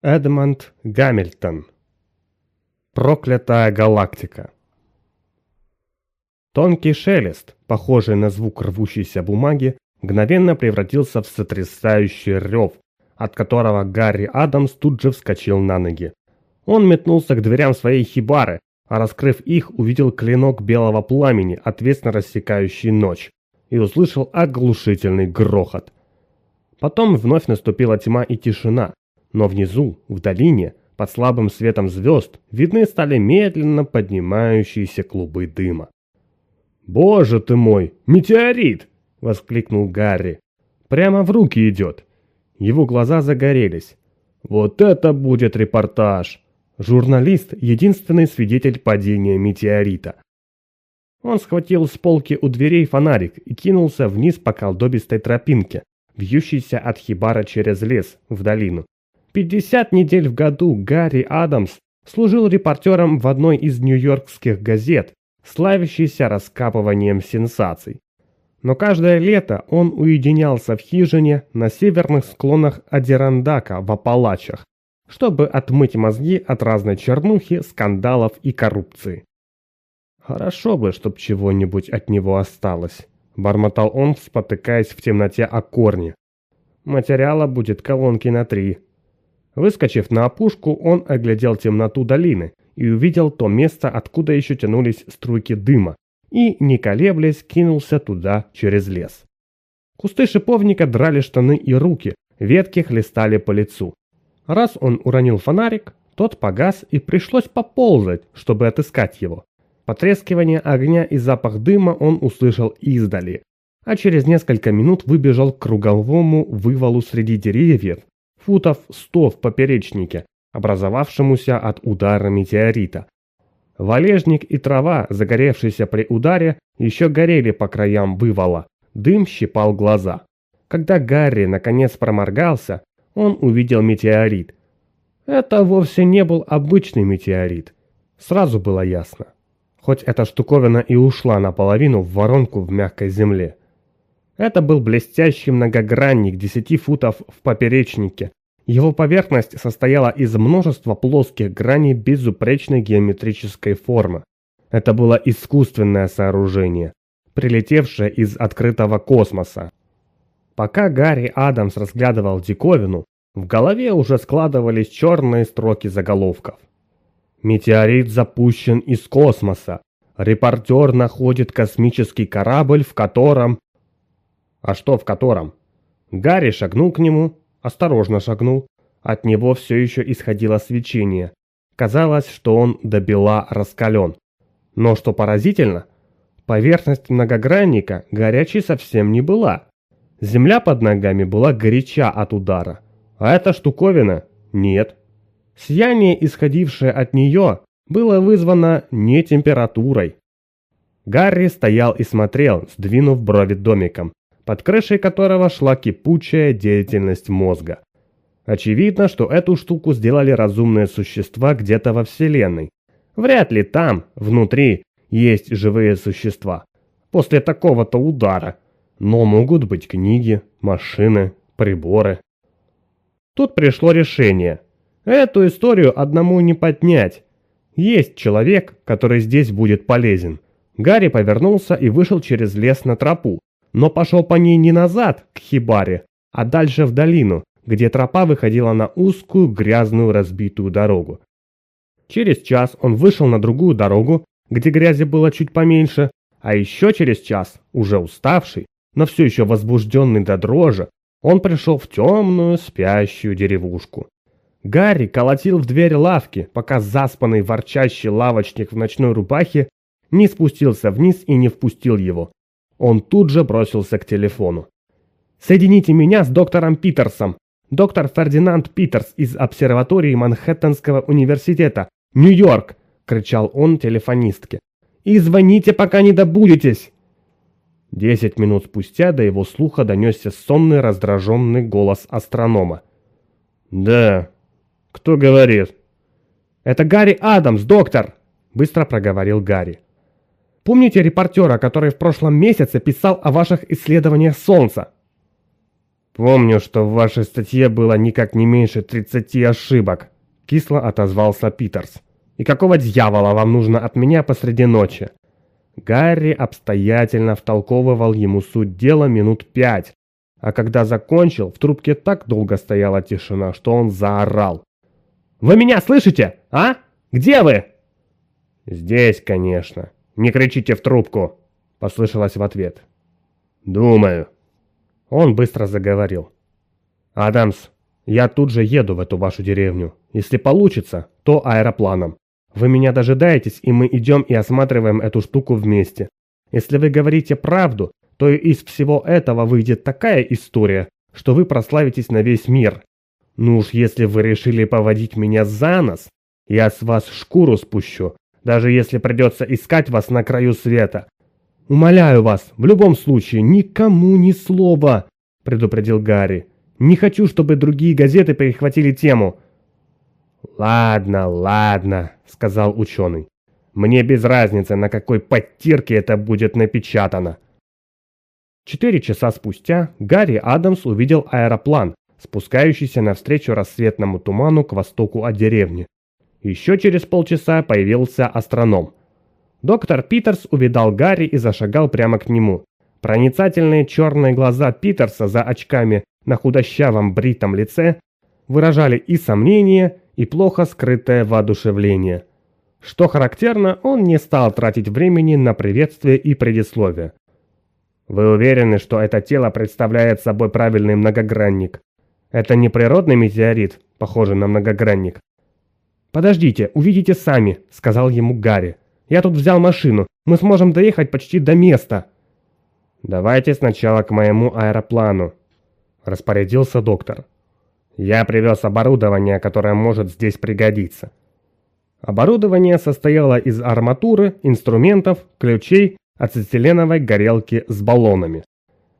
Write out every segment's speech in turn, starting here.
Эдмонд Гамильтон. Проклятая галактика. Тонкий шелест, похожий на звук рвущейся бумаги, мгновенно превратился в сотрясающий рев, от которого Гарри Адамс тут же вскочил на ноги. Он метнулся к дверям своей хибары, а раскрыв их, увидел клинок белого пламени, ответственно рассекающий ночь, и услышал оглушительный грохот. Потом вновь наступила тьма и тишина, но внизу, в долине, под слабым светом звезд, видны стали медленно поднимающиеся клубы дыма. «Боже ты мой, метеорит!» — воскликнул Гарри. «Прямо в руки идет!» Его глаза загорелись. «Вот это будет репортаж!» Журналист – единственный свидетель падения метеорита. Он схватил с полки у дверей фонарик и кинулся вниз по колдобистой тропинке, вьющейся от хибара через лес в долину. 50 недель в году Гарри Адамс служил репортером в одной из нью-йоркских газет, славящейся раскапыванием сенсаций. Но каждое лето он уединялся в хижине на северных склонах Адирандака в Апалачах, чтобы отмыть мозги от разной чернухи, скандалов и коррупции. «Хорошо бы, чтоб чего-нибудь от него осталось», – бормотал он, спотыкаясь в темноте о корне. «Материала будет колонки на три». Выскочив на опушку, он оглядел темноту долины и увидел то место, откуда еще тянулись струйки дыма, и, не колеблясь, кинулся туда через лес. Кусты шиповника драли штаны и руки, ветки хлестали по лицу. Раз он уронил фонарик, тот погас и пришлось поползать, чтобы отыскать его. Потрескивание огня и запах дыма он услышал издали, а через несколько минут выбежал к круговому вывалу среди деревьев, футов 100 в поперечнике, образовавшемуся от удара метеорита. Валежник и трава, загоревшиеся при ударе, еще горели по краям вывала. Дым щипал глаза. Когда Гарри наконец проморгался, он увидел метеорит. Это вовсе не был обычный метеорит. Сразу было ясно. Хоть эта штуковина и ушла наполовину в воронку в мягкой земле. Это был блестящий многогранник 10 футов в поперечнике, его поверхность состояла из множества плоских граней безупречной геометрической формы. Это было искусственное сооружение, прилетевшее из открытого космоса. Пока Гарри Адамс разглядывал диковину, в голове уже складывались черные строки заголовков. Метеорит запущен из космоса. Репортер находит космический корабль, в котором... А что в котором? Гарри шагнул к нему, осторожно шагнул. От него все еще исходило свечение. Казалось, что он до бела раскален. Но что поразительно, поверхность многогранника горячей совсем не была. Земля под ногами была горяча от удара, а эта штуковина – нет. Сияние, исходившее от нее, было вызвано не температурой. Гарри стоял и смотрел, сдвинув брови домиком под крышей которого шла кипучая деятельность мозга. Очевидно, что эту штуку сделали разумные существа где-то во Вселенной. Вряд ли там, внутри, есть живые существа. После такого-то удара. Но могут быть книги, машины, приборы. Тут пришло решение. Эту историю одному не поднять. Есть человек, который здесь будет полезен. Гарри повернулся и вышел через лес на тропу, но пошел по ней не назад, к хибаре, а дальше в долину, где тропа выходила на узкую, грязную, разбитую дорогу. Через час он вышел на другую дорогу, где грязи было чуть поменьше, а еще через час, уже уставший, но все еще возбужденный до дрожи, он пришел в темную, спящую деревушку. Гарри колотил в дверь лавки, пока заспанный ворчащий лавочник в ночной рубахе не спустился вниз и не впустил его. Он тут же бросился к телефону. «Соедините меня с доктором Питерсом. Доктор Фердинанд Питерс из обсерватории Манхэттенского университета. Нью-Йорк!» – кричал он телефонистке. «И звоните, пока не добудетесь!» Десять минут спустя до его слуха донесся сонный раздраженный голос астронома. «Да, кто говорит?» «Это Гарри Адамс, доктор!» – быстро проговорил Гарри. Помните репортера, который в прошлом месяце писал о ваших исследованиях Солнца? Помню, что в вашей статье было никак не меньше 30 ошибок, кисло отозвался Питерс. И какого дьявола вам нужно от меня посреди ночи? Гарри обстоятельно втолковывал ему суть дела минут пять, а когда закончил, в трубке так долго стояла тишина, что он заорал. «Вы меня слышите, а? Где вы?» «Здесь, конечно. Не кричите в трубку», — послышалось в ответ. «Думаю». Он быстро заговорил. «Адамс, я тут же еду в эту вашу деревню. Если получится, то аэропланом. Вы меня дожидаетесь, и мы идем и осматриваем эту штуку вместе. Если вы говорите правду, то из всего этого выйдет такая история, что вы прославитесь на весь мир. Ну уж если вы решили поводить меня за нос, я с вас шкуру спущу, даже если придется искать вас на краю света. Умоляю вас, в любом случае, никому ни слова, предупредил Гарри. Не хочу, чтобы другие газеты перехватили тему. Ладно, ладно, сказал ученый. Мне без разницы, на какой подтирке это будет напечатано. Четыре часа спустя Гарри Адамс увидел аэроплан, спускающийся навстречу рассветному туману к востоку от деревни. Еще через полчаса появился астроном. Доктор Питерс увидал Гарри и зашагал прямо к нему. Проницательные черные глаза Питерса за очками на худощавом бритом лице выражали и сомнение, и плохо скрытое воодушевление. Что характерно, он не стал тратить времени на приветствие и предисловие. Вы уверены, что это тело представляет собой правильный многогранник? Это не природный метеорит, похожий на многогранник? Подождите, увидите сами, сказал ему Гарри. Я тут взял машину, мы сможем доехать почти до места. Давайте сначала к моему аэроплану, распорядился доктор. Я привез оборудование, которое может здесь пригодиться. Оборудование состояло из арматуры, инструментов, ключей ацетиленовой горелки с баллонами.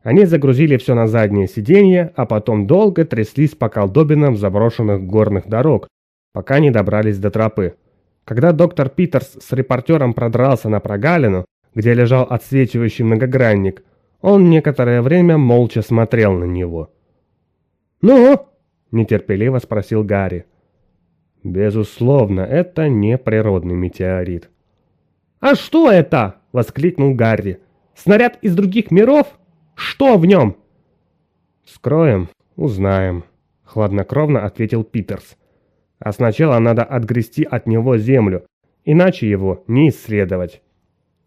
Они загрузили все на заднее сиденье, а потом долго тряслись по колдобинам заброшенных горных дорог, пока не добрались до тропы. Когда доктор Питерс с репортером продрался на прогалину, где лежал отсвечивающий многогранник, он некоторое время молча смотрел на него. «Ну?» – нетерпеливо спросил Гарри. «Безусловно, это не природный метеорит». «А что это?» – воскликнул Гарри. «Снаряд из других миров? Что в нем?» «Скроем, узнаем», – хладнокровно ответил Питерс. «А сначала надо отгрести от него землю, иначе его не исследовать».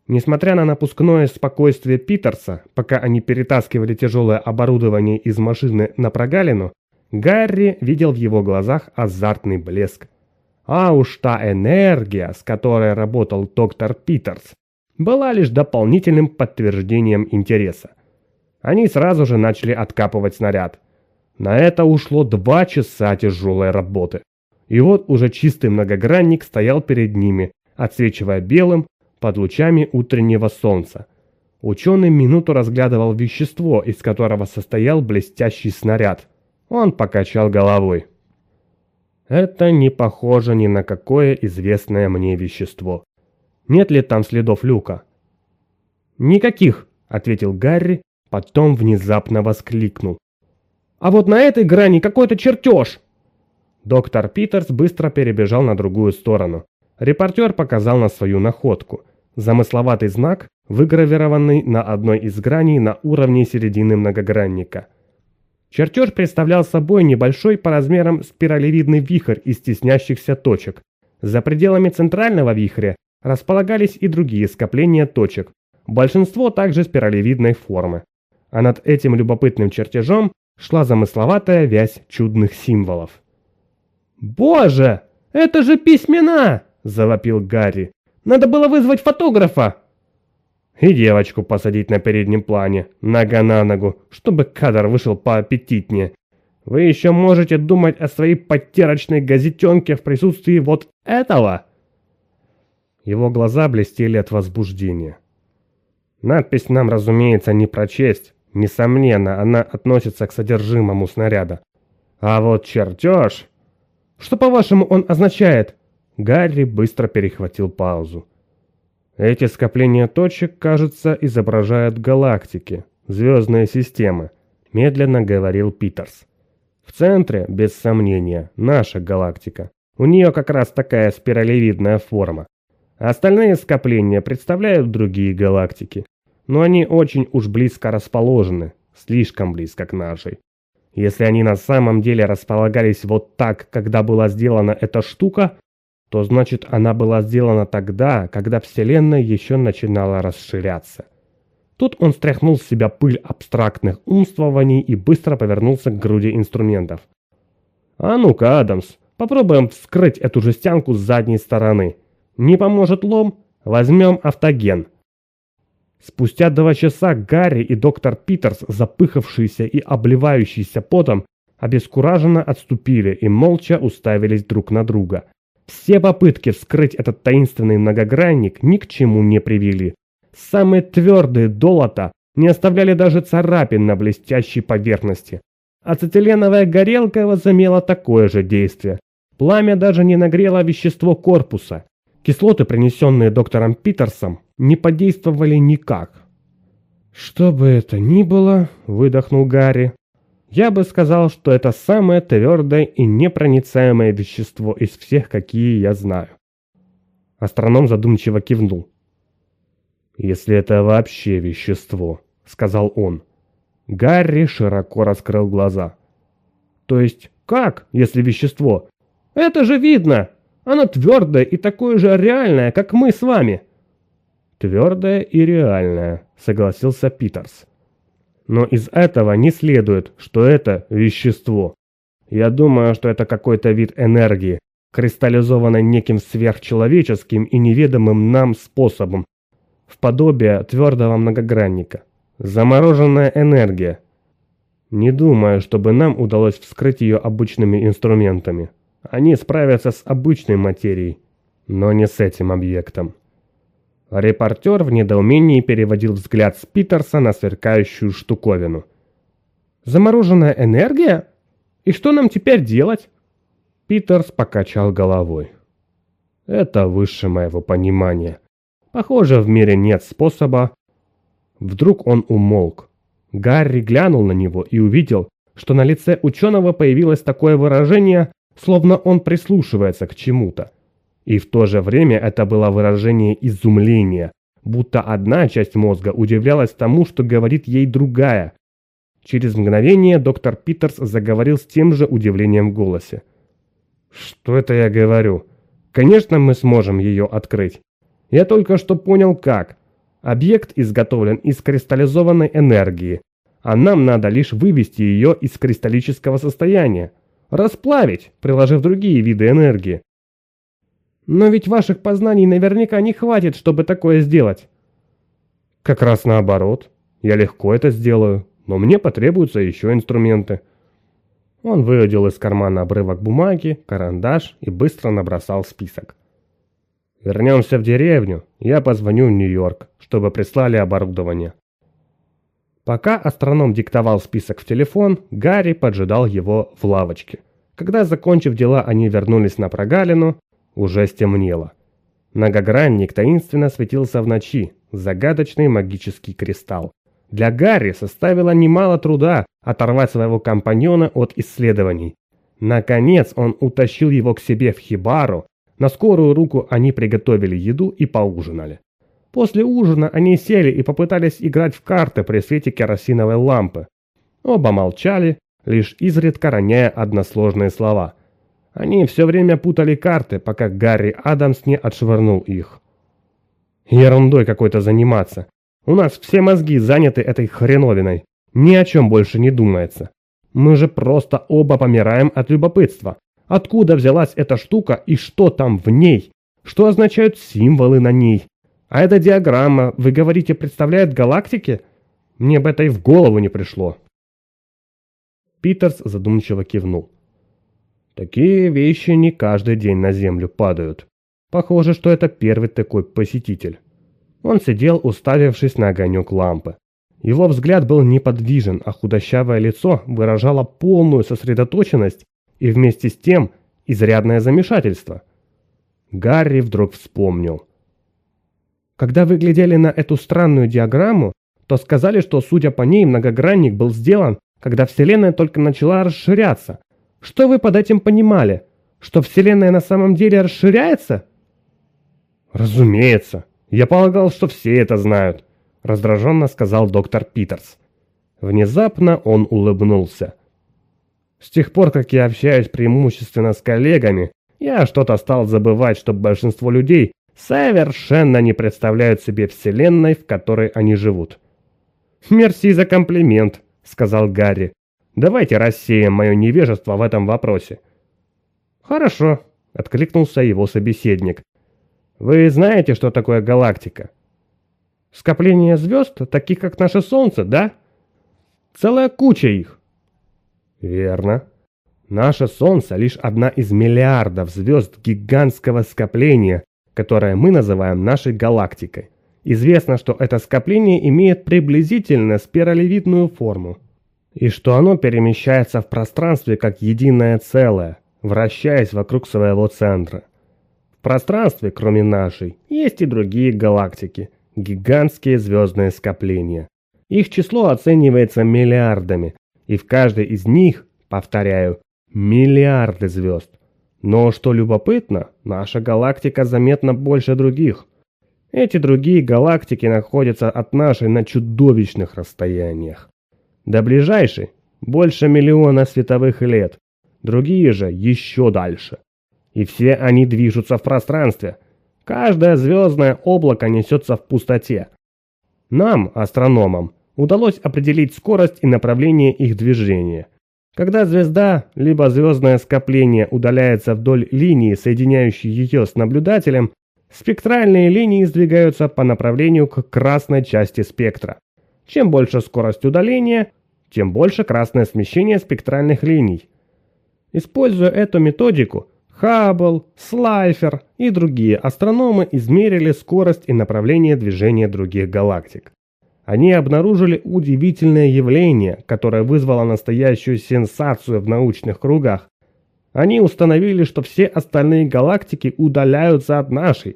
Несмотря на напускное спокойствие Питерса, пока они перетаскивали тяжелое оборудование из машины на прогалину, Гарри видел в его глазах азартный блеск. А уж та энергия, с которой работал доктор Питерс, была лишь дополнительным подтверждением интереса. Они сразу же начали откапывать снаряд. На это ушло два часа тяжелой работы. И вот уже чистый многогранник стоял перед ними, отсвечивая белым под лучами утреннего солнца. Ученый минуту разглядывал вещество, из которого состоял блестящий снаряд. Он покачал головой. Это не похоже ни на какое известное мне вещество. Нет ли там следов люка? Никаких, ответил Гарри, потом внезапно воскликнул. А вот на этой грани какой-то чертеж. Доктор Питерс быстро перебежал на другую сторону. Репортер показал на свою находку. Замысловатый знак, выгравированный на одной из граней на уровне середины многогранника – Чертеж представлял собой небольшой по размерам спиралевидный вихрь из стеснящихся точек. За пределами центрального вихря располагались и другие скопления точек, большинство также спиралевидной формы. А над этим любопытным чертежом шла замысловатая вязь чудных символов. «Боже, это же письмена!» – завопил Гарри. «Надо было вызвать фотографа!» И девочку посадить на переднем плане, нога на ногу, чтобы кадр вышел поаппетитнее. Вы еще можете думать о своей потерочной газетенке в присутствии вот этого?» Его глаза блестели от возбуждения. Надпись нам, разумеется, не прочесть. Несомненно, она относится к содержимому снаряда. А вот чертеж... Что, по-вашему, он означает? Гарри быстро перехватил паузу. Эти скопления точек, кажется, изображают галактики, звездные системы. Медленно говорил Питерс. В центре, без сомнения, наша галактика. У нее как раз такая спиралевидная форма. Остальные скопления представляют другие галактики. Но они очень уж близко расположены, слишком близко к нашей. Если они на самом деле располагались вот так, когда была сделана эта штука, то значит она была сделана тогда, когда Вселенная еще начинала расширяться. Тут он стряхнул с себя пыль абстрактных умствований и быстро повернулся к груди инструментов. «А ну-ка, Адамс, попробуем вскрыть эту жестянку с задней стороны. Не поможет лом? Возьмем автоген». Спустя два часа Гарри и доктор Питерс, запыхавшиеся и обливающиеся потом, обескураженно отступили и молча уставились друг на друга. Все попытки вскрыть этот таинственный многогранник ни к чему не привели. Самые твердые долота не оставляли даже царапин на блестящей поверхности. Ацетиленовая горелка возымела такое же действие. Пламя даже не нагрело вещество корпуса. Кислоты, принесенные доктором Питерсом, не подействовали никак. «Что бы это ни было», — выдохнул Гарри, — «я бы сказал, что это самое твердое и непроницаемое вещество из всех, какие я знаю». Астроном задумчиво кивнул. «Если это вообще вещество», — сказал он. Гарри широко раскрыл глаза. «То есть как, если вещество? Это же видно! Оно твердое и такое же реальное, как мы с вами!» «Твердое и реальное», — согласился Питерс. «Но из этого не следует, что это вещество. Я думаю, что это какой-то вид энергии, кристаллизованной неким сверхчеловеческим и неведомым нам способом, в подобие твердого многогранника. Замороженная энергия. Не думаю, чтобы нам удалось вскрыть ее обычными инструментами. Они справятся с обычной материей, но не с этим объектом. Репортер в недоумении переводил взгляд с Питерса на сверкающую штуковину. «Замороженная энергия? И что нам теперь делать?» Питерс покачал головой. «Это выше моего понимания. Похоже, в мире нет способа...» Вдруг он умолк. Гарри глянул на него и увидел, что на лице ученого появилось такое выражение, словно он прислушивается к чему-то. И в то же время это было выражение изумления, будто одна часть мозга удивлялась тому, что говорит ей другая. Через мгновение доктор Питерс заговорил с тем же удивлением в голосе. «Что это я говорю? Конечно, мы сможем ее открыть. Я только что понял, как. Объект изготовлен из кристаллизованной энергии, а нам надо лишь вывести ее из кристаллического состояния, расплавить, приложив другие виды энергии. Но ведь ваших познаний наверняка не хватит, чтобы такое сделать. Как раз наоборот. Я легко это сделаю, но мне потребуются еще инструменты. Он выудил из кармана обрывок бумаги, карандаш и быстро набросал список. Вернемся в деревню, я позвоню в Нью-Йорк, чтобы прислали оборудование. Пока астроном диктовал список в телефон, Гарри поджидал его в лавочке. Когда, закончив дела, они вернулись на прогалину, уже стемнело. Многогранник таинственно светился в ночи, загадочный магический кристалл. Для Гарри составило немало труда оторвать своего компаньона от исследований. Наконец он утащил его к себе в хибару, на скорую руку они приготовили еду и поужинали. После ужина они сели и попытались играть в карты при свете керосиновой лампы. Оба молчали, лишь изредка роняя односложные слова – они все время путали карты, пока Гарри Адамс не отшвырнул их. Ерундой какой-то заниматься. У нас все мозги заняты этой хреновиной. Ни о чем больше не думается. Мы же просто оба помираем от любопытства. Откуда взялась эта штука и что там в ней? Что означают символы на ней? А эта диаграмма, вы говорите, представляет галактики? Мне бы это и в голову не пришло. Питерс задумчиво кивнул. Такие вещи не каждый день на землю падают. Похоже, что это первый такой посетитель. Он сидел, уставившись на огонек лампы. Его взгляд был неподвижен, а худощавое лицо выражало полную сосредоточенность и вместе с тем изрядное замешательство. Гарри вдруг вспомнил. Когда вы глядели на эту странную диаграмму, то сказали, что, судя по ней, многогранник был сделан когда Вселенная только начала расширяться. Что вы под этим понимали? Что Вселенная на самом деле расширяется? Разумеется. Я полагал, что все это знают, раздраженно сказал доктор Питерс. Внезапно он улыбнулся. С тех пор, как я общаюсь преимущественно с коллегами, я что-то стал забывать, что большинство людей совершенно не представляют себе вселенной, в которой они живут. «Мерси за комплимент», — сказал Гарри. «Давайте рассеем мое невежество в этом вопросе». «Хорошо», — откликнулся его собеседник. «Вы знаете, что такое галактика?» «Скопление звезд, таких как наше Солнце, да?» «Целая куча их». «Верно», Наше Солнце лишь одна из миллиардов звезд гигантского скопления, которое мы называем нашей галактикой. Известно, что это скопление имеет приблизительно спиралевидную форму, и что оно перемещается в пространстве как единое целое, вращаясь вокруг своего центра. В пространстве, кроме нашей, есть и другие галактики, гигантские звездные скопления. Их число оценивается миллиардами, и в каждой из них, повторяю, Миллиарды звезд. Но что любопытно, наша галактика заметно больше других. Эти другие галактики находятся от нашей на чудовищных расстояниях. До ближайшей больше миллиона световых лет, другие же еще дальше. И все они движутся в пространстве. Каждое звездное облако несется в пустоте. Нам, астрономам, удалось определить скорость и направление их движения – когда звезда, либо звездное скопление удаляется вдоль линии, соединяющей ее с наблюдателем, спектральные линии сдвигаются по направлению к красной части спектра. Чем больше скорость удаления, тем больше красное смещение спектральных линий. Используя эту методику, Хаббл, Слайфер и другие астрономы измерили скорость и направление движения других галактик. Они обнаружили удивительное явление, которое вызвало настоящую сенсацию в научных кругах. Они установили, что все остальные галактики удаляются от нашей.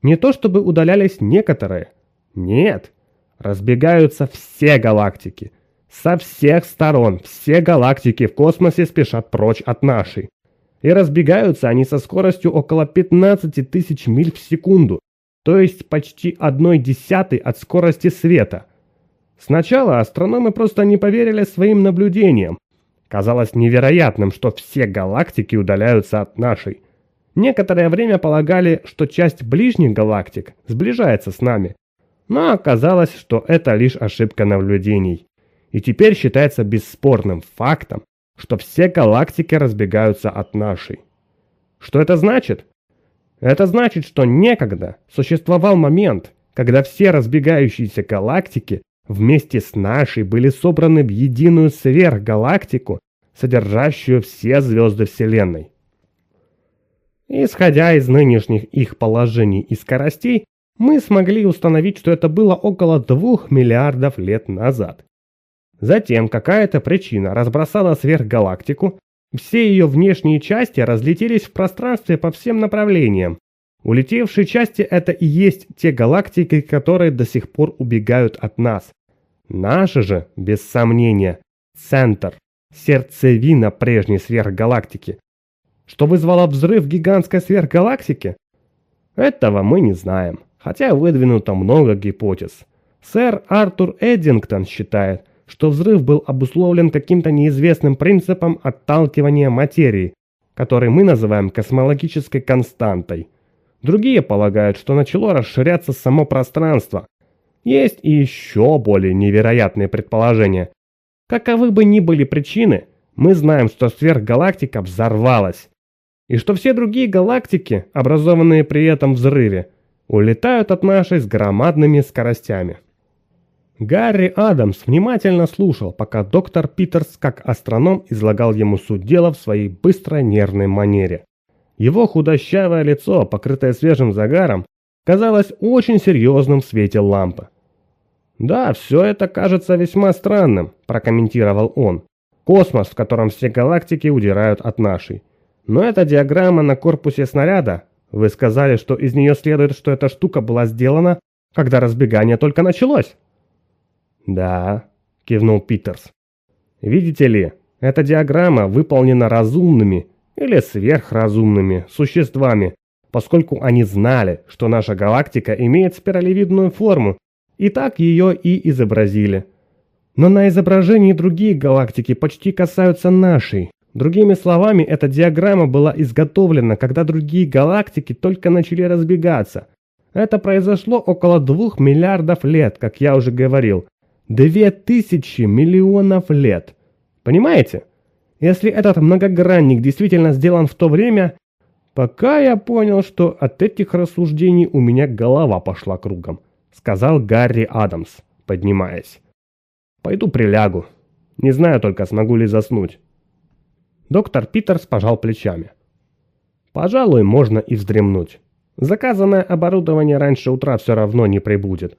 Не то чтобы удалялись некоторые. Нет, разбегаются все галактики. Со всех сторон все галактики в космосе спешат прочь от нашей. И разбегаются они со скоростью около 15 тысяч миль в секунду то есть почти одной десятой от скорости света. Сначала астрономы просто не поверили своим наблюдениям. Казалось невероятным, что все галактики удаляются от нашей. Некоторое время полагали, что часть ближних галактик сближается с нами. Но оказалось, что это лишь ошибка наблюдений. И теперь считается бесспорным фактом, что все галактики разбегаются от нашей. Что это значит? Это значит, что некогда существовал момент, когда все разбегающиеся галактики вместе с нашей были собраны в единую сверхгалактику, содержащую все звезды Вселенной. Исходя из нынешних их положений и скоростей, мы смогли установить, что это было около двух миллиардов лет назад. Затем какая-то причина разбросала сверхгалактику, все ее внешние части разлетелись в пространстве по всем направлениям. Улетевшие части – это и есть те галактики, которые до сих пор убегают от нас. Наши же, без сомнения, центр, сердцевина прежней сверхгалактики. Что вызвало взрыв гигантской сверхгалактики? Этого мы не знаем, хотя выдвинуто много гипотез. Сэр Артур Эддингтон считает, что взрыв был обусловлен каким-то неизвестным принципом отталкивания материи, который мы называем космологической константой. Другие полагают, что начало расширяться само пространство. Есть и еще более невероятные предположения. Каковы бы ни были причины, мы знаем, что сверхгалактика взорвалась. И что все другие галактики, образованные при этом взрыве, улетают от нашей с громадными скоростями. Гарри Адамс внимательно слушал, пока доктор Питерс, как астроном, излагал ему суть дела в своей быстрой нервной манере. Его худощавое лицо, покрытое свежим загаром, казалось очень серьезным в свете лампы. «Да, все это кажется весьма странным», – прокомментировал он. «Космос, в котором все галактики удирают от нашей. Но эта диаграмма на корпусе снаряда, вы сказали, что из нее следует, что эта штука была сделана, когда разбегание только началось». «Да», — кивнул Питерс. Видите ли, эта диаграмма выполнена разумными или сверхразумными существами, поскольку они знали, что наша галактика имеет спиралевидную форму, и так ее и изобразили. Но на изображении другие галактики почти касаются нашей. Другими словами, эта диаграмма была изготовлена, когда другие галактики только начали разбегаться. Это произошло около двух миллиардов лет, как я уже говорил. Две тысячи миллионов лет. Понимаете? Если этот многогранник действительно сделан в то время, пока я понял, что от этих рассуждений у меня голова пошла кругом, сказал Гарри Адамс, поднимаясь. Пойду прилягу. Не знаю только, смогу ли заснуть. Доктор Питерс пожал плечами. Пожалуй, можно и вздремнуть. Заказанное оборудование раньше утра все равно не прибудет.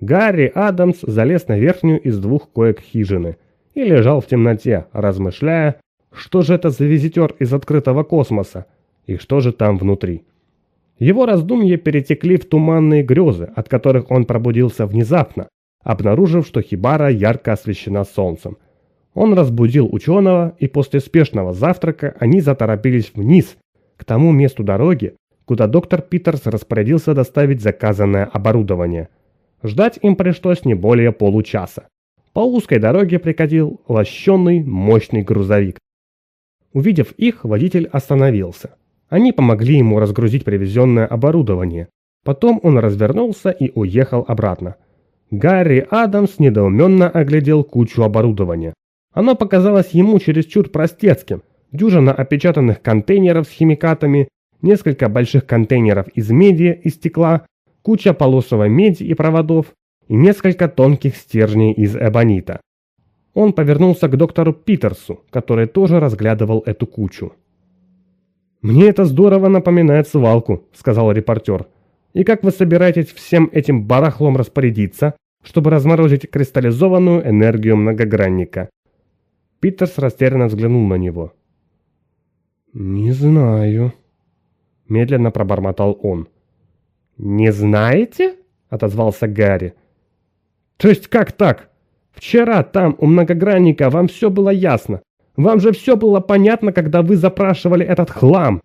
Гарри Адамс залез на верхнюю из двух коек хижины – и лежал в темноте, размышляя, что же это за визитер из открытого космоса и что же там внутри. Его раздумья перетекли в туманные грезы, от которых он пробудился внезапно, обнаружив, что Хибара ярко освещена солнцем. Он разбудил ученого, и после спешного завтрака они заторопились вниз, к тому месту дороги, куда доктор Питерс распорядился доставить заказанное оборудование. Ждать им пришлось не более получаса. По узкой дороге прикатил лощенный мощный грузовик. Увидев их, водитель остановился. Они помогли ему разгрузить привезенное оборудование. Потом он развернулся и уехал обратно. Гарри Адамс недоуменно оглядел кучу оборудования. Оно показалось ему чересчур простецким. Дюжина опечатанных контейнеров с химикатами, несколько больших контейнеров из меди и стекла, куча полосовой меди и проводов, и несколько тонких стержней из эбонита. Он повернулся к доктору Питерсу, который тоже разглядывал эту кучу. «Мне это здорово напоминает свалку», — сказал репортер. «И как вы собираетесь всем этим барахлом распорядиться, чтобы разморозить кристаллизованную энергию многогранника?» Питерс растерянно взглянул на него. «Не знаю», — медленно пробормотал он. «Не знаете?» — отозвался Гарри. То есть как так? Вчера там у многогранника вам все было ясно. Вам же все было понятно, когда вы запрашивали этот хлам.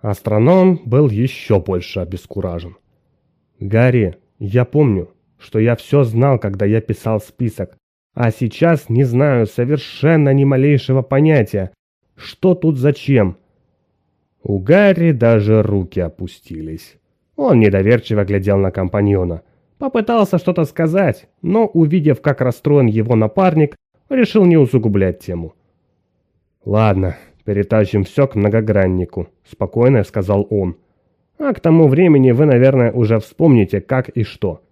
Астроном был еще больше обескуражен. Гарри, я помню, что я все знал, когда я писал список. А сейчас не знаю совершенно ни малейшего понятия, что тут зачем. У Гарри даже руки опустились. Он недоверчиво глядел на компаньона. Попытался что-то сказать, но, увидев, как расстроен его напарник, решил не усугублять тему. «Ладно, перетащим все к многограннику», — спокойно сказал он. «А к тому времени вы, наверное, уже вспомните, как и что».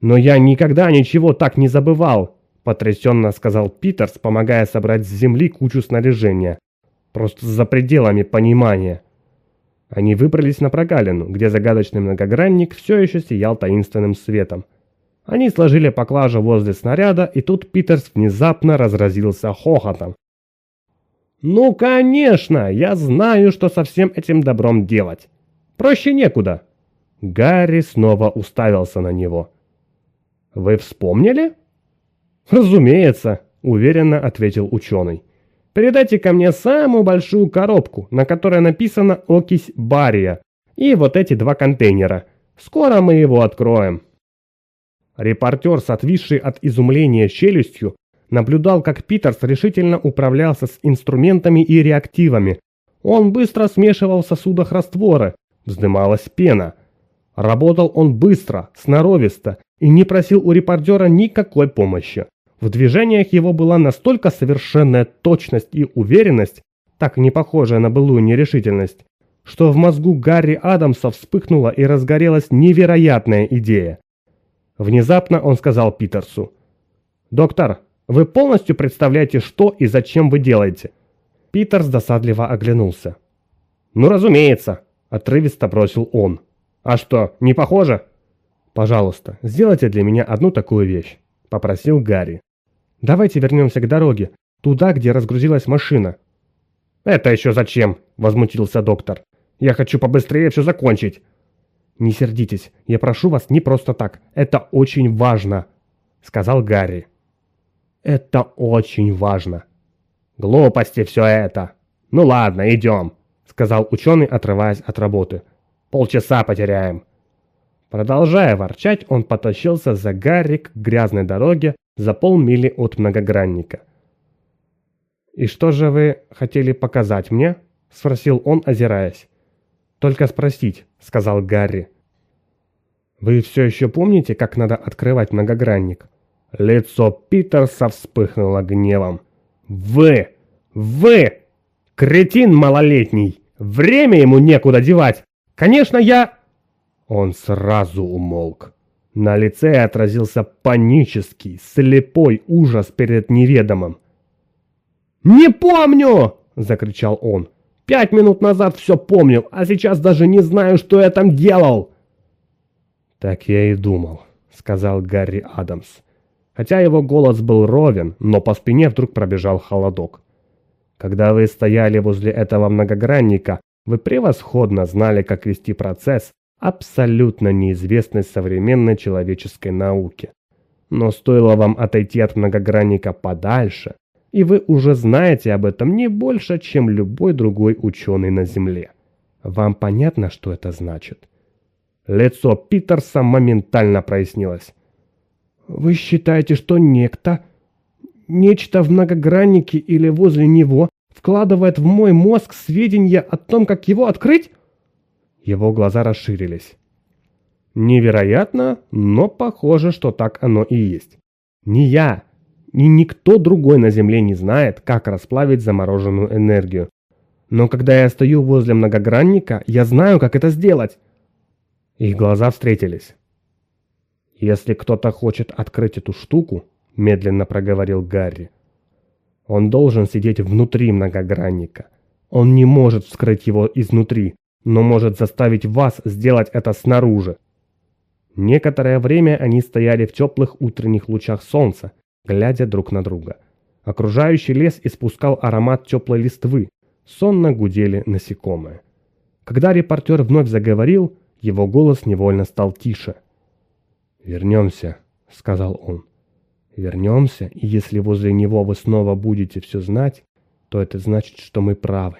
«Но я никогда ничего так не забывал», — потрясенно сказал Питерс, помогая собрать с земли кучу снаряжения. «Просто за пределами понимания». Они выбрались на прогалину, где загадочный многогранник все еще сиял таинственным светом. Они сложили поклажу возле снаряда, и тут Питерс внезапно разразился хохотом. «Ну, конечно! Я знаю, что со всем этим добром делать. Проще некуда!» Гарри снова уставился на него. «Вы вспомнили?» «Разумеется», — уверенно ответил ученый. Передайте ко мне самую большую коробку, на которой написано «Окись бария», и вот эти два контейнера. Скоро мы его откроем». Репортер с от изумления челюстью наблюдал, как Питерс решительно управлялся с инструментами и реактивами. Он быстро смешивал в сосудах растворы, вздымалась пена. Работал он быстро, сноровисто и не просил у репортера никакой помощи. В движениях его была настолько совершенная точность и уверенность, так не похожая на былую нерешительность, что в мозгу Гарри Адамса вспыхнула и разгорелась невероятная идея. Внезапно он сказал Питерсу, «Доктор, вы полностью представляете, что и зачем вы делаете?» Питерс досадливо оглянулся. «Ну, разумеется», — отрывисто бросил он. «А что, не похоже?» «Пожалуйста, сделайте для меня одну такую вещь», — попросил Гарри. Давайте вернемся к дороге, туда, где разгрузилась машина». «Это еще зачем?» – возмутился доктор. «Я хочу побыстрее все закончить». «Не сердитесь, я прошу вас не просто так, это очень важно», – сказал Гарри. Это очень важно. Глупости все это. Ну ладно, идем, сказал ученый, отрываясь от работы. Полчаса потеряем. Продолжая ворчать, он потащился за Гарри к грязной дороге за полмили от многогранника. «И что же вы хотели показать мне?» — спросил он, озираясь. «Только спросить», — сказал Гарри. «Вы все еще помните, как надо открывать многогранник?» Лицо Питерса вспыхнуло гневом. «Вы! Вы! Кретин малолетний! Время ему некуда девать! Конечно, я...» Он сразу умолк. На лице отразился панический, слепой ужас перед неведомым. «Не помню!» — закричал он. «Пять минут назад все помнил, а сейчас даже не знаю, что я там делал!» «Так я и думал», — сказал Гарри Адамс. Хотя его голос был ровен, но по спине вдруг пробежал холодок. Когда вы стояли возле этого многогранника, вы превосходно знали, как вести процесс, абсолютно неизвестной современной человеческой науке. Но стоило вам отойти от многогранника подальше, и вы уже знаете об этом не больше, чем любой другой ученый на Земле. Вам понятно, что это значит? Лицо Питерса моментально прояснилось. Вы считаете, что некто, нечто в многограннике или возле него, вкладывает в мой мозг сведения о том, как его открыть? Его глаза расширились. Невероятно, но похоже, что так оно и есть. Не я, ни никто другой на Земле не знает, как расплавить замороженную энергию. Но когда я стою возле многогранника, я знаю, как это сделать. Их глаза встретились. «Если кто-то хочет открыть эту штуку», — медленно проговорил Гарри, — «он должен сидеть внутри многогранника. Он не может вскрыть его изнутри, но может заставить вас сделать это снаружи». Некоторое время они стояли в теплых утренних лучах солнца, глядя друг на друга. Окружающий лес испускал аромат теплой листвы, сонно гудели насекомые. Когда репортер вновь заговорил, его голос невольно стал тише. «Вернемся», — сказал он. «Вернемся, и если возле него вы снова будете все знать, то это значит, что мы правы».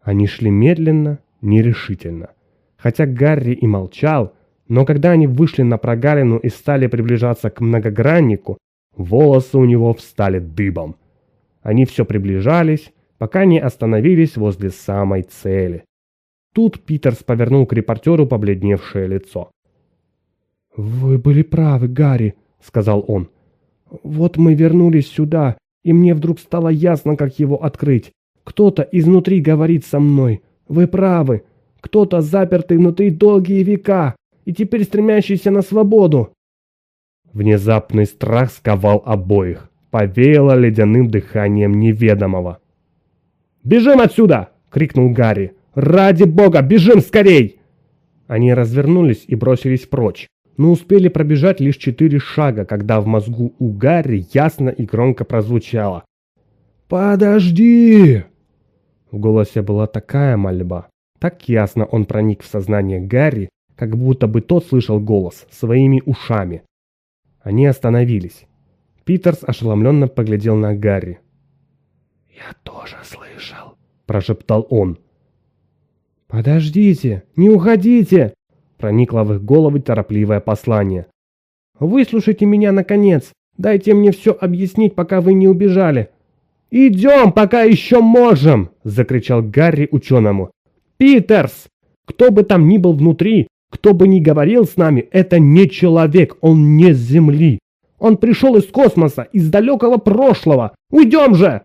Они шли медленно, нерешительно. Хотя Гарри и молчал, но когда они вышли на прогалину и стали приближаться к многограннику, Волосы у него встали дыбом. Они все приближались, пока не остановились возле самой цели. Тут Питерс повернул к репортеру побледневшее лицо. «Вы были правы, Гарри», — сказал он. «Вот мы вернулись сюда, и мне вдруг стало ясно, как его открыть. Кто-то изнутри говорит со мной. Вы правы. Кто-то запертый внутри долгие века и теперь стремящийся на свободу. Внезапный страх сковал обоих, повеяло ледяным дыханием неведомого. «Бежим отсюда!» — крикнул Гарри. «Ради бога, бежим скорей!» Они развернулись и бросились прочь, но успели пробежать лишь четыре шага, когда в мозгу у Гарри ясно и громко прозвучало. «Подожди!» В голосе была такая мольба. Так ясно он проник в сознание Гарри, как будто бы тот слышал голос своими ушами, они остановились. Питерс ошеломленно поглядел на Гарри. «Я тоже слышал», – прошептал он. «Подождите, не уходите!» – проникло в их головы торопливое послание. «Выслушайте меня, наконец! Дайте мне все объяснить, пока вы не убежали!» «Идем, пока еще можем!» – закричал Гарри ученому. «Питерс! Кто бы там ни был внутри, кто бы ни говорил с нами, это не человек, он не с Земли. Он пришел из космоса, из далекого прошлого. Уйдем же!»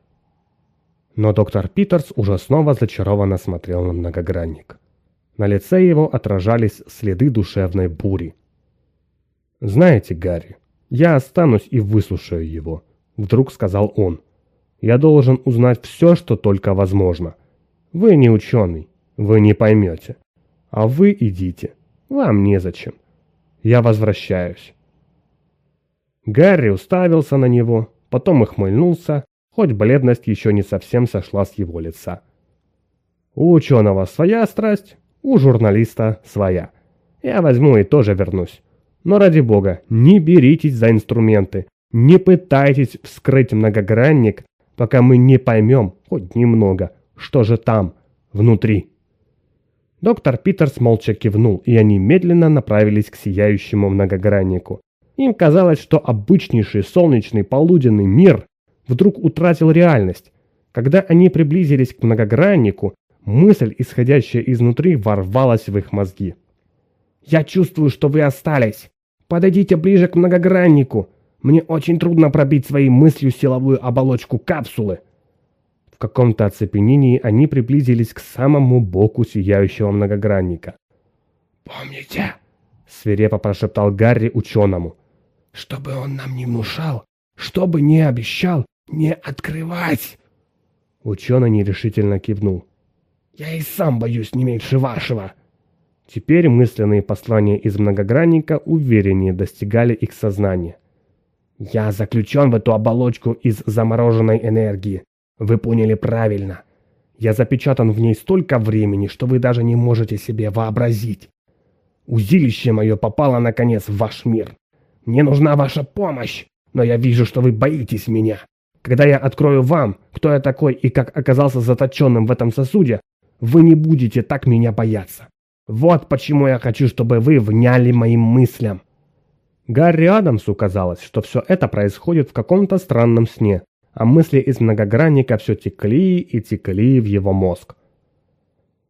Но доктор Питерс уже снова зачарованно смотрел на многогранник. На лице его отражались следы душевной бури. «Знаете, Гарри, я останусь и выслушаю его», — вдруг сказал он. «Я должен узнать все, что только возможно. Вы не ученый, вы не поймете. А вы идите. Вам незачем. Я возвращаюсь. Гарри уставился на него, потом ухмыльнулся, хоть бледность еще не совсем сошла с его лица. У ученого своя страсть, у журналиста своя. Я возьму и тоже вернусь. Но ради бога, не беритесь за инструменты. Не пытайтесь вскрыть многогранник, пока мы не поймем, хоть немного, что же там, внутри. Доктор Питерс молча кивнул, и они медленно направились к сияющему многограннику. Им казалось, что обычнейший солнечный полуденный мир вдруг утратил реальность. Когда они приблизились к многограннику, мысль, исходящая изнутри, ворвалась в их мозги. «Я чувствую, что вы остались. Подойдите ближе к многограннику. Мне очень трудно пробить своей мыслью силовую оболочку капсулы». В каком-то оцепенении они приблизились к самому боку сияющего многогранника. «Помните?» — свирепо прошептал Гарри ученому. «Чтобы он нам не внушал, чтобы не обещал не открывать!» Ученый нерешительно кивнул. «Я и сам боюсь не меньше вашего!» Теперь мысленные послания из многогранника увереннее достигали их сознания. «Я заключен в эту оболочку из замороженной энергии. Вы поняли правильно. Я запечатан в ней столько времени, что вы даже не можете себе вообразить. Узилище мое попало, наконец, в ваш мир. Мне нужна ваша помощь, но я вижу, что вы боитесь меня. Когда я открою вам, кто я такой и как оказался заточенным в этом сосуде, вы не будете так меня бояться. Вот почему я хочу, чтобы вы вняли моим мыслям. Гарри Адамсу казалось, что все это происходит в каком-то странном сне, а мысли из многогранника все текли и текли в его мозг.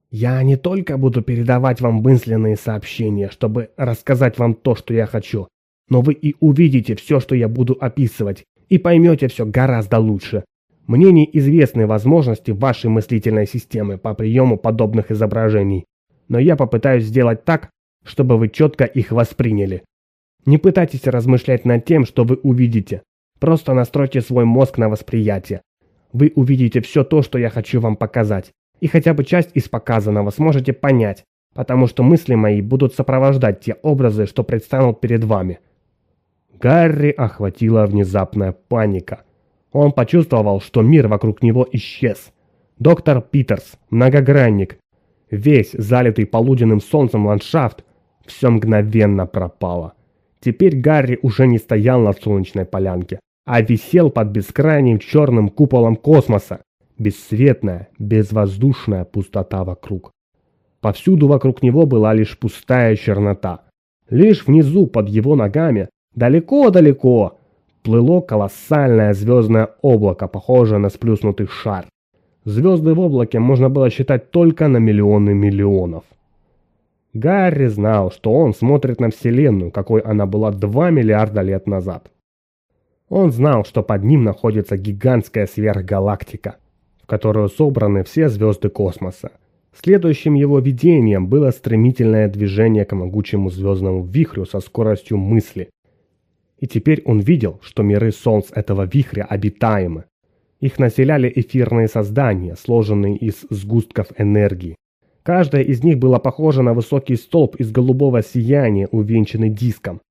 «Я не только буду передавать вам мысленные сообщения, чтобы рассказать вам то, что я хочу, но вы и увидите все, что я буду описывать, и поймете все гораздо лучше. Мне неизвестны возможности вашей мыслительной системы по приему подобных изображений но я попытаюсь сделать так, чтобы вы четко их восприняли. Не пытайтесь размышлять над тем, что вы увидите. Просто настройте свой мозг на восприятие. Вы увидите все то, что я хочу вам показать. И хотя бы часть из показанного сможете понять, потому что мысли мои будут сопровождать те образы, что предстанут перед вами. Гарри охватила внезапная паника. Он почувствовал, что мир вокруг него исчез. Доктор Питерс, многогранник, Весь залитый полуденным солнцем ландшафт все мгновенно пропало. Теперь Гарри уже не стоял на солнечной полянке, а висел под бескрайним черным куполом космоса. Бесцветная, безвоздушная пустота вокруг. Повсюду вокруг него была лишь пустая чернота. Лишь внизу, под его ногами, далеко-далеко, плыло колоссальное звездное облако, похожее на сплюснутый шар. Звезды в облаке можно было считать только на миллионы миллионов. Гарри знал, что он смотрит на Вселенную, какой она была 2 миллиарда лет назад. Он знал, что под ним находится гигантская сверхгалактика, в которую собраны все звезды космоса. Следующим его видением было стремительное движение к могучему звездному вихрю со скоростью мысли. И теперь он видел, что миры Солнц этого вихря обитаемы, их населяли эфирные создания, сложенные из сгустков энергии. Каждая из них была похожа на высокий столб из голубого сияния, увенчанный диском.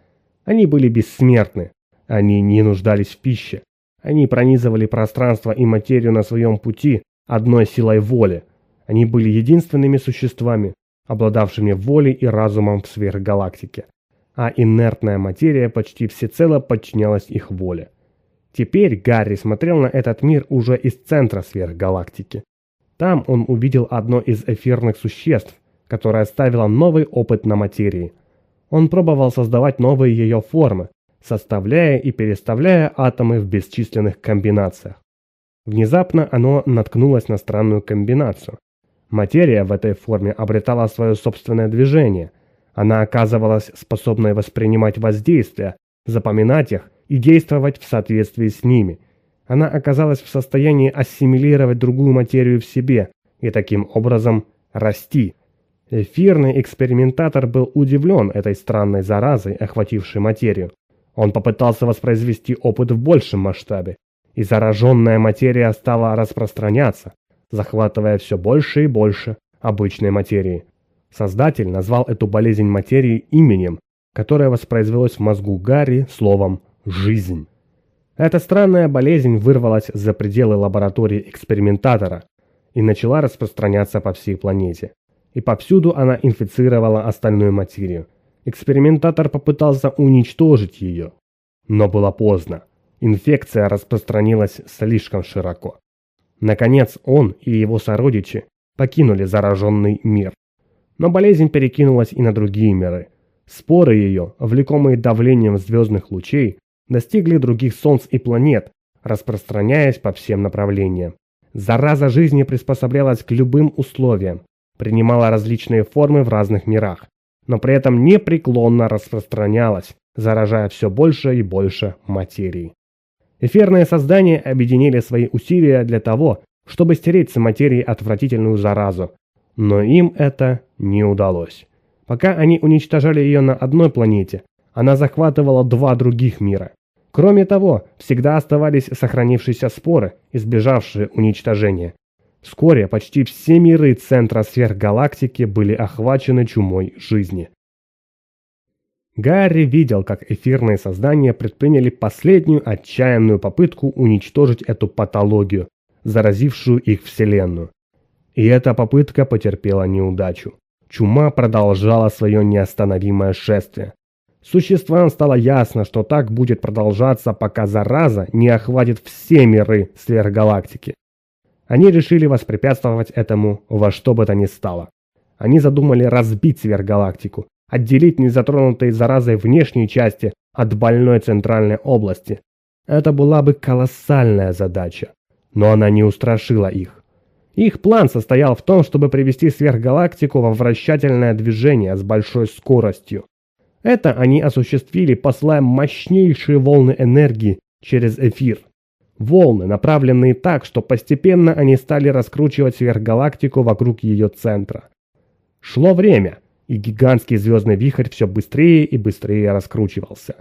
Они были бессмертны. Они не нуждались в пище. Они пронизывали пространство и материю на своем пути одной силой воли. Они были единственными существами, обладавшими волей и разумом в сверхгалактике. А инертная материя почти всецело подчинялась их воле. Теперь Гарри смотрел на этот мир уже из центра сверхгалактики. Там он увидел одно из эфирных существ, которое ставило новый опыт на материи. Он пробовал создавать новые ее формы, составляя и переставляя атомы в бесчисленных комбинациях. Внезапно оно наткнулось на странную комбинацию. Материя в этой форме обретала свое собственное движение. Она оказывалась способной воспринимать воздействия, запоминать их и действовать в соответствии с ними. Она оказалась в состоянии ассимилировать другую материю в себе и таким образом расти. Эфирный экспериментатор был удивлен этой странной заразой, охватившей материю. Он попытался воспроизвести опыт в большем масштабе, и зараженная материя стала распространяться, захватывая все больше и больше обычной материи. Создатель назвал эту болезнь материи именем, которое воспроизвелось в мозгу Гарри словом жизнь. Эта странная болезнь вырвалась за пределы лаборатории экспериментатора и начала распространяться по всей планете. И повсюду она инфицировала остальную материю. Экспериментатор попытался уничтожить ее, но было поздно. инфекция распространилась слишком широко. Наконец он и его сородичи покинули зараженный мир. Но болезнь перекинулась и на другие миры. Споры ее, влекомые давлением звездных лучей, достигли других солнц и планет, распространяясь по всем направлениям. Зараза жизни приспособлялась к любым условиям, принимала различные формы в разных мирах, но при этом непреклонно распространялась, заражая все больше и больше материи. Эфирные создания объединили свои усилия для того, чтобы стереть с материи отвратительную заразу, но им это не удалось. Пока они уничтожали ее на одной планете, она захватывала два других мира. Кроме того, всегда оставались сохранившиеся споры, избежавшие уничтожения. Вскоре почти все миры центра сверхгалактики были охвачены чумой жизни. Гарри видел, как эфирные создания предприняли последнюю отчаянную попытку уничтожить эту патологию, заразившую их вселенную. И эта попытка потерпела неудачу. Чума продолжала свое неостановимое шествие. Существам стало ясно, что так будет продолжаться, пока зараза не охватит все миры сверхгалактики. Они решили воспрепятствовать этому во что бы то ни стало. Они задумали разбить сверхгалактику, отделить незатронутые заразой внешние части от больной центральной области. Это была бы колоссальная задача, но она не устрашила их. Их план состоял в том, чтобы привести сверхгалактику во вращательное движение с большой скоростью. Это они осуществили, посылая мощнейшие волны энергии через эфир. Волны, направленные так, что постепенно они стали раскручивать сверхгалактику вокруг ее центра. Шло время, и гигантский звездный вихрь все быстрее и быстрее раскручивался.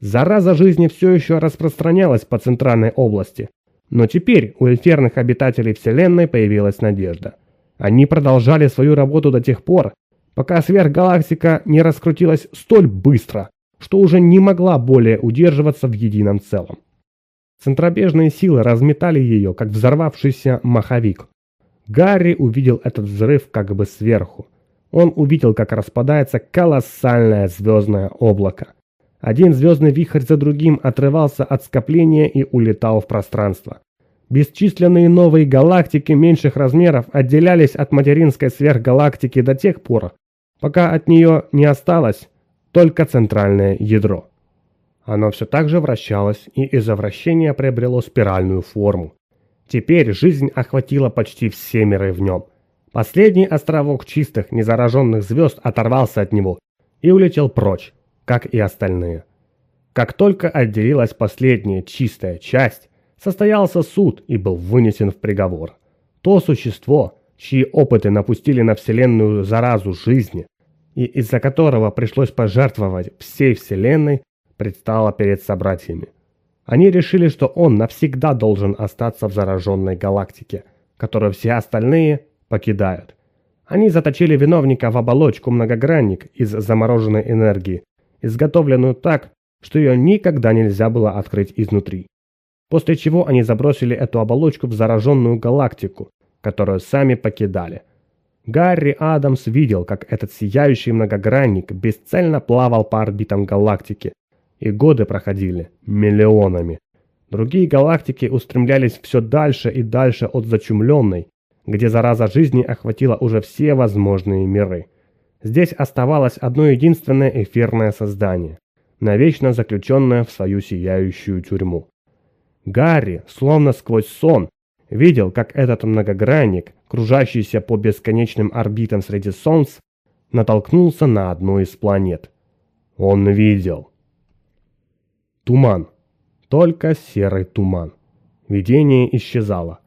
Зараза жизни все еще распространялась по центральной области, но теперь у эфирных обитателей Вселенной появилась надежда. Они продолжали свою работу до тех пор, пока сверхгалактика не раскрутилась столь быстро, что уже не могла более удерживаться в едином целом. Центробежные силы разметали ее, как взорвавшийся маховик. Гарри увидел этот взрыв как бы сверху. Он увидел, как распадается колоссальное звездное облако. Один звездный вихрь за другим отрывался от скопления и улетал в пространство. Бесчисленные новые галактики меньших размеров отделялись от материнской сверхгалактики до тех пор, пока от нее не осталось только центральное ядро. Оно все так же вращалось и из-за вращения приобрело спиральную форму. Теперь жизнь охватила почти все миры в нем. Последний островок чистых, незараженных звезд оторвался от него и улетел прочь, как и остальные. Как только отделилась последняя чистая часть, состоялся суд и был вынесен в приговор. То существо, чьи опыты напустили на Вселенную заразу жизни, и из-за которого пришлось пожертвовать всей Вселенной, предстало перед собратьями. Они решили, что он навсегда должен остаться в зараженной галактике, которую все остальные покидают. Они заточили виновника в оболочку многогранник из замороженной энергии, изготовленную так, что ее никогда нельзя было открыть изнутри. После чего они забросили эту оболочку в зараженную галактику, которую сами покидали. Гарри Адамс видел, как этот сияющий многогранник бесцельно плавал по орбитам галактики, и годы проходили миллионами. Другие галактики устремлялись все дальше и дальше от зачумленной, где зараза жизни охватила уже все возможные миры. Здесь оставалось одно единственное эфирное создание, навечно заключенное в свою сияющую тюрьму. Гарри, словно сквозь сон, видел, как этот многогранник, кружащийся по бесконечным орбитам среди солнц, натолкнулся на одну из планет. Он видел. Туман. Только серый туман. Видение исчезало.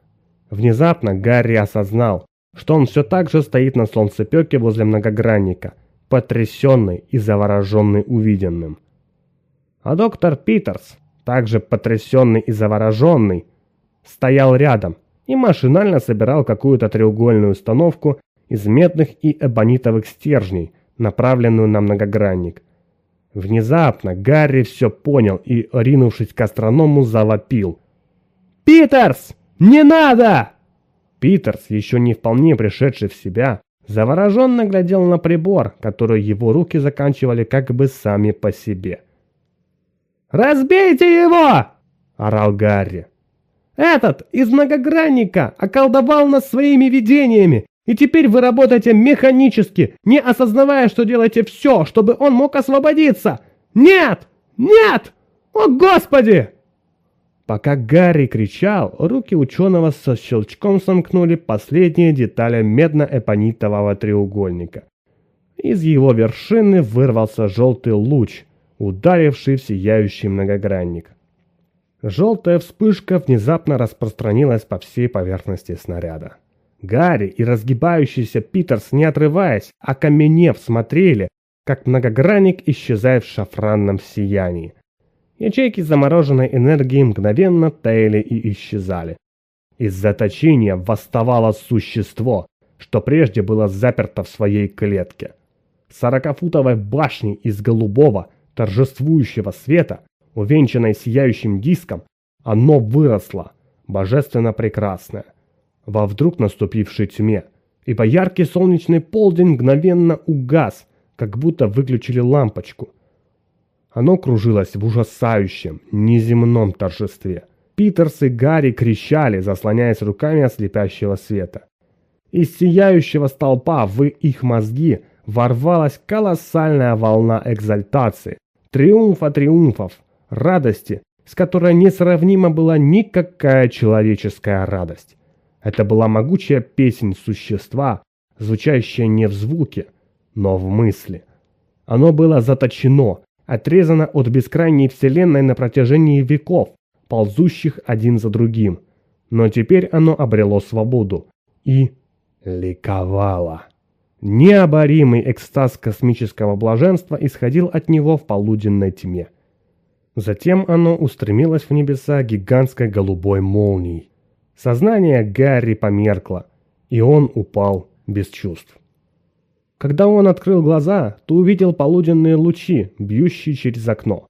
Внезапно Гарри осознал, что он все так же стоит на солнцепеке возле многогранника, потрясенный и завороженный увиденным. А доктор Питерс, также потрясенный и завороженный, стоял рядом и машинально собирал какую-то треугольную установку из медных и эбонитовых стержней, направленную на многогранник. Внезапно Гарри все понял и, ринувшись к астроному, завопил. «Питерс!» «Не надо!» Питерс, еще не вполне пришедший в себя, завороженно глядел на прибор, который его руки заканчивали как бы сами по себе. «Разбейте его!» – орал Гарри. «Этот из многогранника околдовал нас своими видениями, и теперь вы работаете механически, не осознавая, что делаете все, чтобы он мог освободиться! Нет! Нет! О, Господи!» Пока Гарри кричал, руки ученого со щелчком сомкнули последние детали медно-эпонитового треугольника. Из его вершины вырвался желтый луч, ударивший в сияющий многогранник. Желтая вспышка внезапно распространилась по всей поверхности снаряда. Гарри и разгибающийся Питерс, не отрываясь, окаменев, смотрели, как многогранник исчезает в шафранном сиянии. Ячейки замороженной энергии мгновенно таяли и исчезали. Из заточения восставало существо, что прежде было заперто в своей клетке. Сорокафутовой башни из голубого, торжествующего света, увенчанной сияющим диском, оно выросло, божественно прекрасное, во вдруг наступившей тьме, ибо яркий солнечный полдень мгновенно угас, как будто выключили лампочку – оно кружилось в ужасающем, неземном торжестве. Питерс и Гарри кричали, заслоняясь руками от слепящего света. Из сияющего столпа в их мозги ворвалась колоссальная волна экзальтации, триумфа триумфов, радости, с которой несравнима была никакая человеческая радость. Это была могучая песнь существа, звучащая не в звуке, но в мысли. Оно было заточено, отрезано от бескрайней вселенной на протяжении веков, ползущих один за другим. Но теперь оно обрело свободу и ликовало. Необоримый экстаз космического блаженства исходил от него в полуденной тьме. Затем оно устремилось в небеса гигантской голубой молнией. Сознание Гарри померкло, и он упал без чувств. Когда он открыл глаза, то увидел полуденные лучи, бьющие через окно.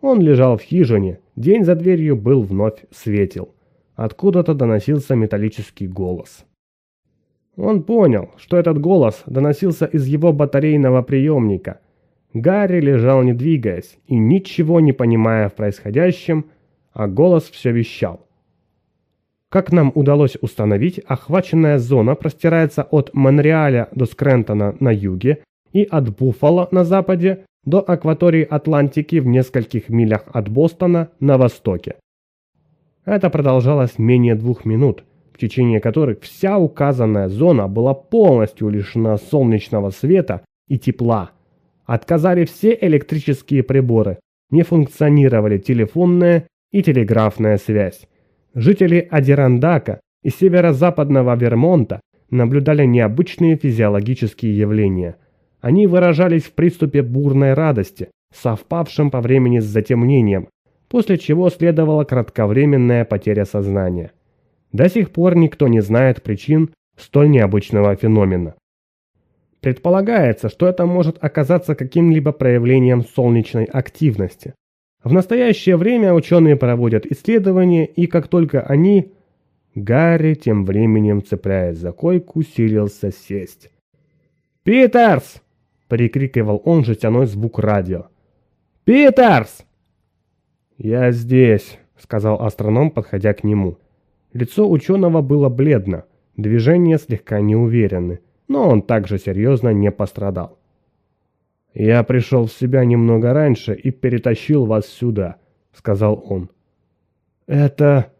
Он лежал в хижине, день за дверью был вновь светел. Откуда-то доносился металлический голос. Он понял, что этот голос доносился из его батарейного приемника. Гарри лежал не двигаясь и ничего не понимая в происходящем, а голос все вещал. Как нам удалось установить, охваченная зона простирается от Монреаля до Скрентона на юге и от Буффало на западе до акватории Атлантики в нескольких милях от Бостона на востоке. Это продолжалось менее двух минут, в течение которых вся указанная зона была полностью лишена солнечного света и тепла. Отказали все электрические приборы, не функционировали телефонная и телеграфная связь. Жители Адирандака и северо-западного Вермонта наблюдали необычные физиологические явления. Они выражались в приступе бурной радости, совпавшем по времени с затемнением, после чего следовала кратковременная потеря сознания. До сих пор никто не знает причин столь необычного феномена. Предполагается, что это может оказаться каким-либо проявлением солнечной активности. В настоящее время ученые проводят исследования, и как только они... Гарри тем временем, цепляясь за койку, силился сесть. «Питерс!» — прикрикивал он жестяной звук радио. «Питерс!» «Я здесь», — сказал астроном, подходя к нему. Лицо ученого было бледно, движения слегка неуверенны, но он также серьезно не пострадал. «Я пришел в себя немного раньше и перетащил вас сюда», — сказал он. «Это...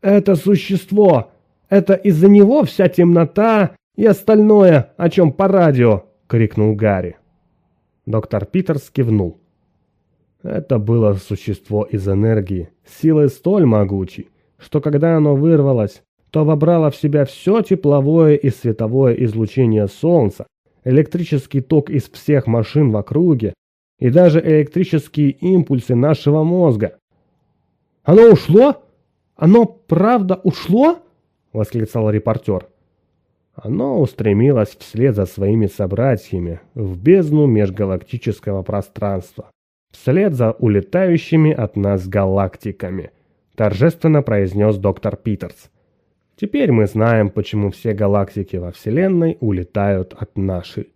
это существо! Это из-за него вся темнота и остальное, о чем по радио!» — крикнул Гарри. Доктор Питерс кивнул. Это было существо из энергии, силой столь могучей, что когда оно вырвалось, то вобрало в себя все тепловое и световое излучение Солнца электрический ток из всех машин в округе и даже электрические импульсы нашего мозга. «Оно ушло? Оно правда ушло?» — восклицал репортер. Оно устремилось вслед за своими собратьями в бездну межгалактического пространства, вслед за улетающими от нас галактиками, торжественно произнес доктор Питерс. Теперь мы знаем, почему все галактики во Вселенной улетают от нашей.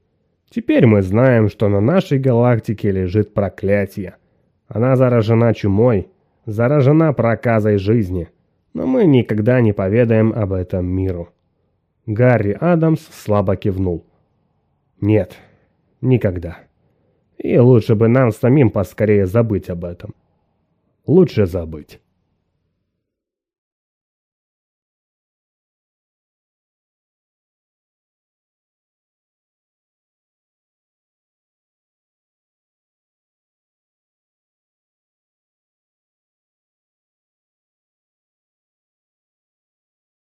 Теперь мы знаем, что на нашей галактике лежит проклятие. Она заражена чумой, заражена проказой жизни, но мы никогда не поведаем об этом миру. Гарри Адамс слабо кивнул. Нет, никогда. И лучше бы нам самим поскорее забыть об этом. Лучше забыть.